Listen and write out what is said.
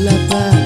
la paz.